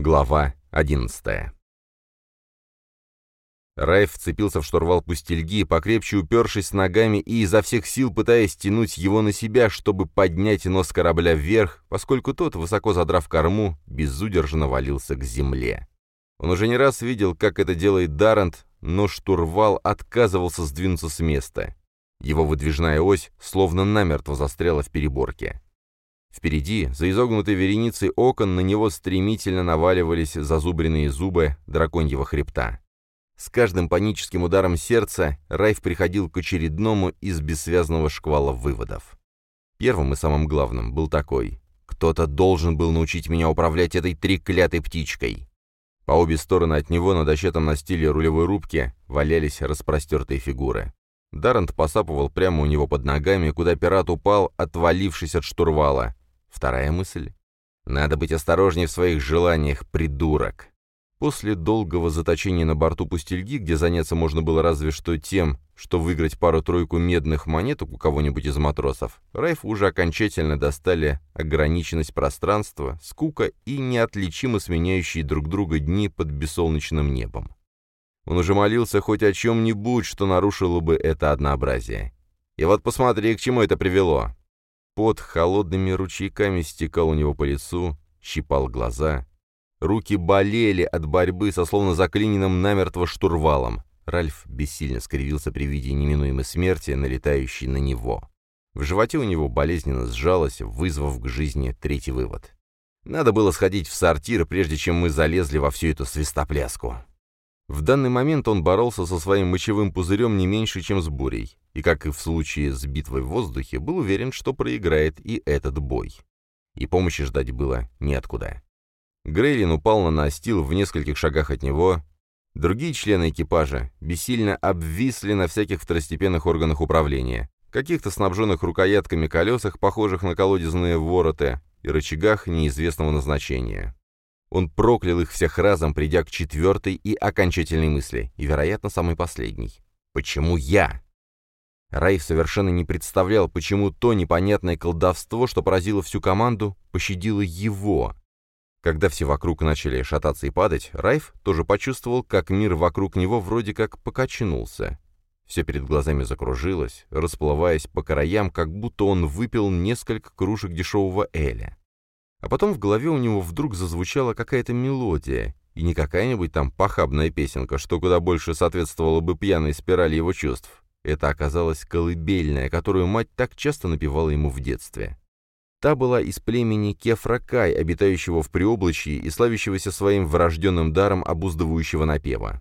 Глава 11 Райф вцепился в штурвал пустельги, покрепче упершись ногами и изо всех сил пытаясь тянуть его на себя, чтобы поднять нос корабля вверх, поскольку тот, высоко задрав корму, безудержно валился к земле. Он уже не раз видел, как это делает Даррент, но штурвал отказывался сдвинуться с места. Его выдвижная ось словно намертво застряла в переборке. Впереди, за изогнутой вереницей окон, на него стремительно наваливались зазубренные зубы драконьего хребта. С каждым паническим ударом сердца Райф приходил к очередному из бессвязного шквала выводов. Первым и самым главным был такой. Кто-то должен был научить меня управлять этой треклятой птичкой. По обе стороны от него на дощатом настиле рулевой рубки валялись распростертые фигуры. Даррент посапывал прямо у него под ногами, куда пират упал, отвалившись от штурвала. Вторая мысль. «Надо быть осторожнее в своих желаниях, придурок!» После долгого заточения на борту пустельги, где заняться можно было разве что тем, что выиграть пару-тройку медных монеток у кого-нибудь из матросов, Райф уже окончательно достали ограниченность пространства, скука и неотличимо сменяющие друг друга дни под бессолнечным небом. Он уже молился хоть о чем-нибудь, что нарушило бы это однообразие. И вот посмотри, к чему это привело. Под холодными ручейками стекал у него по лицу, щипал глаза, Руки болели от борьбы со словно заклиненным намертво штурвалом. Ральф бессильно скривился при виде неминуемой смерти, налетающей на него. В животе у него болезненно сжалось, вызвав к жизни третий вывод. Надо было сходить в сортир, прежде чем мы залезли во всю эту свистопляску. В данный момент он боролся со своим мочевым пузырем не меньше, чем с бурей, и, как и в случае с битвой в воздухе, был уверен, что проиграет и этот бой. И помощи ждать было неоткуда. Грейлин упал на настил в нескольких шагах от него. Другие члены экипажа бессильно обвисли на всяких второстепенных органах управления, каких-то снабженных рукоятками колесах, похожих на колодезные вороты, и рычагах неизвестного назначения. Он проклял их всех разом, придя к четвертой и окончательной мысли, и, вероятно, самой последней. «Почему я?» Райф совершенно не представлял, почему то непонятное колдовство, что поразило всю команду, пощадило его, когда все вокруг начали шататься и падать, Райф тоже почувствовал, как мир вокруг него вроде как покачнулся. Все перед глазами закружилось, расплываясь по краям, как будто он выпил несколько кружек дешевого эля. А потом в голове у него вдруг зазвучала какая-то мелодия, и не какая-нибудь там похабная песенка, что куда больше соответствовало бы пьяной спирали его чувств. Это оказалась колыбельная, которую мать так часто напевала ему в детстве. Та была из племени Кефракай, обитающего в Приоблачье и славящегося своим врожденным даром обуздывающего напева.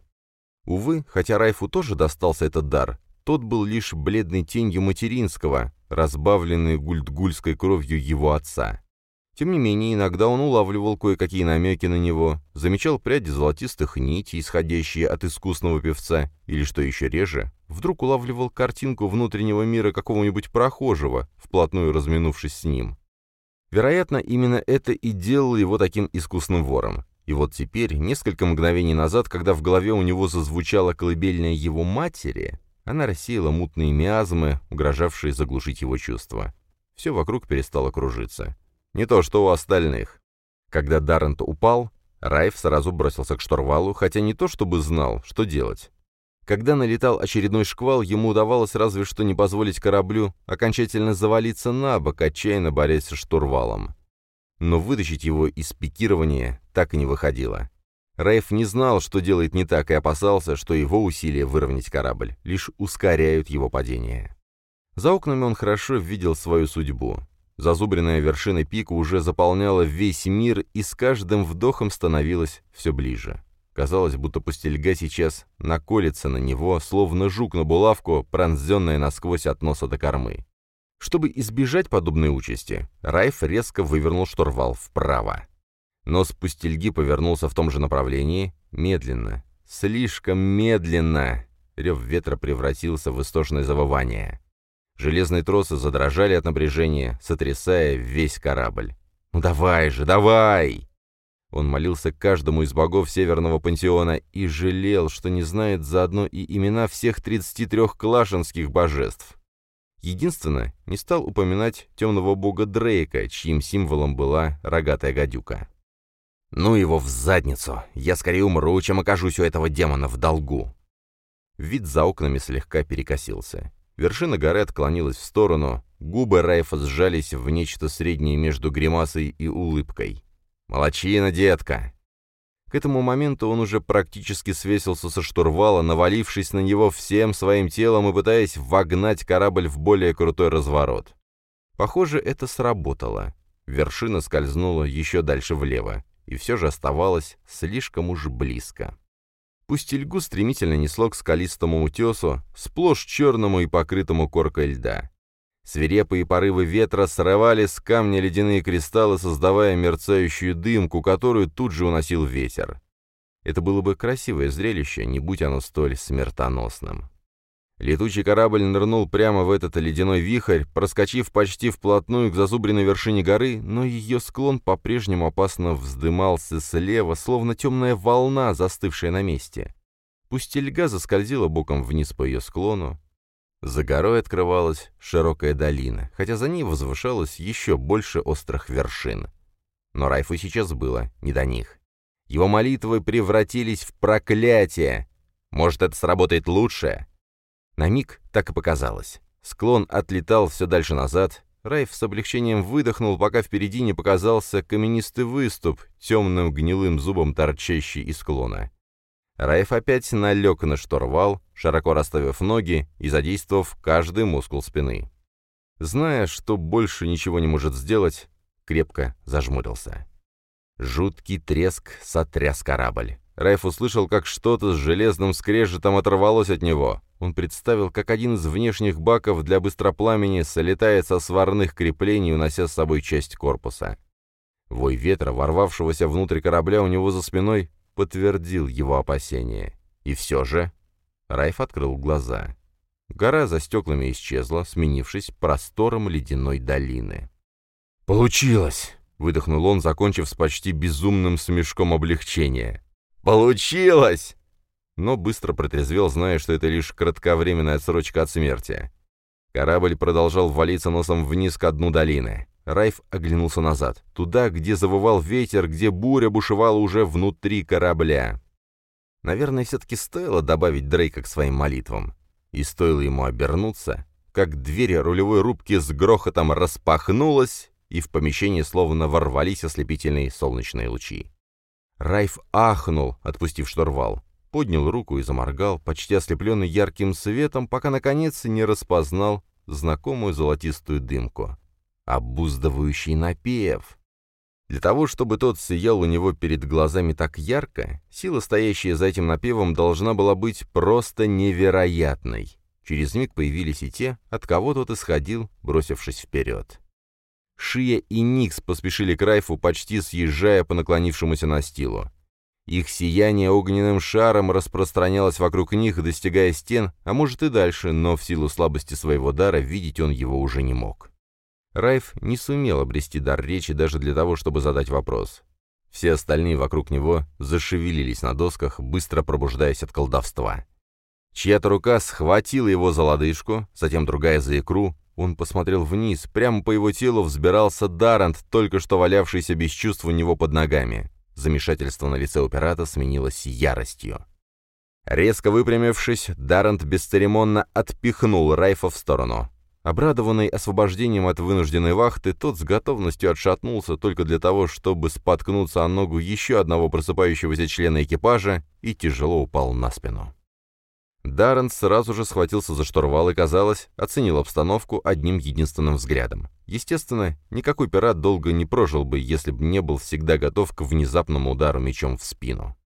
Увы, хотя Райфу тоже достался этот дар, тот был лишь бледной тенью материнского, разбавленной гультгульской кровью его отца. Тем не менее, иногда он улавливал кое-какие намеки на него, замечал пряди золотистых нитей, исходящие от искусного певца, или, что еще реже, вдруг улавливал картинку внутреннего мира какого-нибудь прохожего, вплотную разминувшись с ним. Вероятно, именно это и делало его таким искусным вором. И вот теперь, несколько мгновений назад, когда в голове у него зазвучала колыбельная его матери, она рассеяла мутные миазмы, угрожавшие заглушить его чувства. Все вокруг перестало кружиться. Не то, что у остальных. Когда Даррент упал, Райф сразу бросился к штурвалу, хотя не то чтобы знал, что делать. Когда налетал очередной шквал, ему удавалось разве что не позволить кораблю окончательно завалиться на бок, отчаянно борясь с штурвалом. Но вытащить его из пикирования так и не выходило. Рейф не знал, что делает не так, и опасался, что его усилия выровнять корабль лишь ускоряют его падение. За окнами он хорошо видел свою судьбу. Зазубренная вершина пика уже заполняла весь мир и с каждым вдохом становилась все ближе. Казалось, будто пустельга сейчас наколется на него, словно жук на булавку, пронзенная насквозь от носа до кормы. Чтобы избежать подобной участи, Райф резко вывернул штурвал вправо. Нос пустельги повернулся в том же направлении, медленно, слишком медленно. Рев ветра превратился в истошное завывание. Железные тросы задрожали от напряжения, сотрясая весь корабль. «Ну давай же, давай!» Он молился каждому из богов Северного пантеона и жалел, что не знает заодно и имена всех 33 клашинских божеств. Единственное, не стал упоминать темного бога Дрейка, чьим символом была рогатая гадюка. Ну его в задницу. Я скорее умру, чем окажусь у этого демона в долгу. Вид за окнами слегка перекосился. Вершина горы отклонилась в сторону, губы Райфа сжались в нечто среднее между гримасой и улыбкой. «Молодчина, детка!» К этому моменту он уже практически свесился со штурвала, навалившись на него всем своим телом и пытаясь вогнать корабль в более крутой разворот. Похоже, это сработало. Вершина скользнула еще дальше влево, и все же оставалась слишком уж близко. Пустельгу стремительно несло к скалистому утесу, сплошь черному и покрытому коркой льда. Свирепые порывы ветра срывали с камня ледяные кристаллы, создавая мерцающую дымку, которую тут же уносил ветер. Это было бы красивое зрелище, не будь оно столь смертоносным. Летучий корабль нырнул прямо в этот ледяной вихрь, проскочив почти вплотную к зазубренной вершине горы, но ее склон по-прежнему опасно вздымался слева, словно темная волна, застывшая на месте. Пустельга заскользила боком вниз по ее склону, за горой открывалась широкая долина, хотя за ней возвышалось еще больше острых вершин. Но Райфу сейчас было не до них. Его молитвы превратились в проклятие. Может, это сработает лучше? На миг так и показалось. Склон отлетал все дальше назад. Райф с облегчением выдохнул, пока впереди не показался каменистый выступ, темным гнилым зубом торчащий из склона. Райф опять налег на штурвал, широко расставив ноги и задействовав каждый мускул спины. Зная, что больше ничего не может сделать, крепко зажмурился. Жуткий треск сотряс корабль. Райф услышал, как что-то с железным скрежетом оторвалось от него. Он представил, как один из внешних баков для быстропламени солетает со сварных креплений, унося с собой часть корпуса. Вой ветра, ворвавшегося внутрь корабля у него за спиной, подтвердил его опасения. И все же... Райф открыл глаза. Гора за стеклами исчезла, сменившись простором ледяной долины. «Получилось!» — выдохнул он, закончив с почти безумным смешком облегчения. «Получилось!» Но быстро протрезвел, зная, что это лишь кратковременная отсрочка от смерти. Корабль продолжал валиться носом вниз к дну долины. Райф оглянулся назад, туда, где завывал ветер, где буря бушевала уже внутри корабля. Наверное, все-таки стоило добавить Дрейка к своим молитвам. И стоило ему обернуться, как дверь рулевой рубки с грохотом распахнулась, и в помещение словно ворвались ослепительные солнечные лучи. Райф ахнул, отпустив штурвал, поднял руку и заморгал, почти ослепленный ярким светом, пока, наконец, не распознал знакомую золотистую дымку обуздывающий напев. Для того, чтобы тот сиял у него перед глазами так ярко, сила, стоящая за этим напевом, должна была быть просто невероятной. Через миг появились и те, от кого тот исходил, бросившись вперед. Шия и Никс поспешили к Райфу, почти съезжая по наклонившемуся настилу. Их сияние огненным шаром распространялось вокруг них, достигая стен, а может и дальше, но в силу слабости своего дара видеть он его уже не мог. Райф не сумел обрести дар речи даже для того, чтобы задать вопрос. Все остальные вокруг него зашевелились на досках, быстро пробуждаясь от колдовства. Чья-то рука схватила его за лодыжку, затем другая за икру. Он посмотрел вниз, прямо по его телу взбирался Дарант, только что валявшийся без чувств у него под ногами. Замешательство на лице у пирата сменилось яростью. Резко выпрямившись, Дарант бесцеремонно отпихнул Райфа в сторону. Обрадованный освобождением от вынужденной вахты, тот с готовностью отшатнулся только для того, чтобы споткнуться о ногу еще одного просыпающегося члена экипажа и тяжело упал на спину. Даррен сразу же схватился за штурвал и, казалось, оценил обстановку одним единственным взглядом. Естественно, никакой пират долго не прожил бы, если бы не был всегда готов к внезапному удару мечом в спину.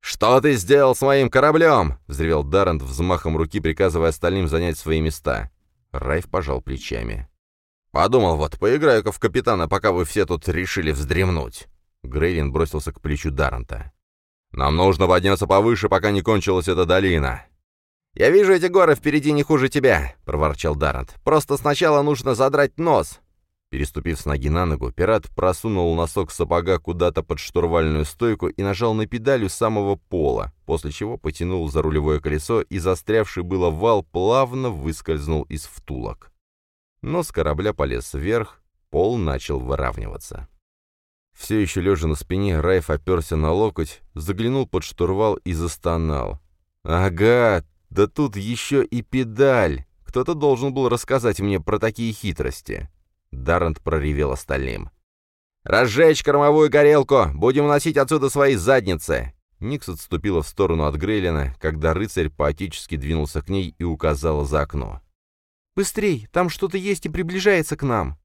«Что ты сделал с моим кораблем?» — взревел Даррент взмахом руки, приказывая остальным занять свои места. Райф пожал плечами. «Подумал вот, поиграю-ка в капитана, пока вы все тут решили вздремнуть». Грейлин бросился к плечу Даррента. «Нам нужно подняться повыше, пока не кончилась эта долина». «Я вижу эти горы впереди не хуже тебя», — проворчал Даррент. «Просто сначала нужно задрать нос». Переступив с ноги на ногу, пират просунул носок сапога куда-то под штурвальную стойку и нажал на педаль у самого пола, после чего потянул за рулевое колесо, и застрявший было вал плавно выскользнул из втулок. Нос корабля полез вверх, пол начал выравниваться. Все еще лежа на спине, Райф оперся на локоть, заглянул под штурвал и застонал. «Ага, да тут еще и педаль! Кто-то должен был рассказать мне про такие хитрости!» Даррент проревел остальным. «Разжечь кормовую горелку! Будем уносить отсюда свои задницы!» Никс отступила в сторону от Грейлина, когда рыцарь поотечески двинулся к ней и указала за окно. «Быстрей! Там что-то есть и приближается к нам!»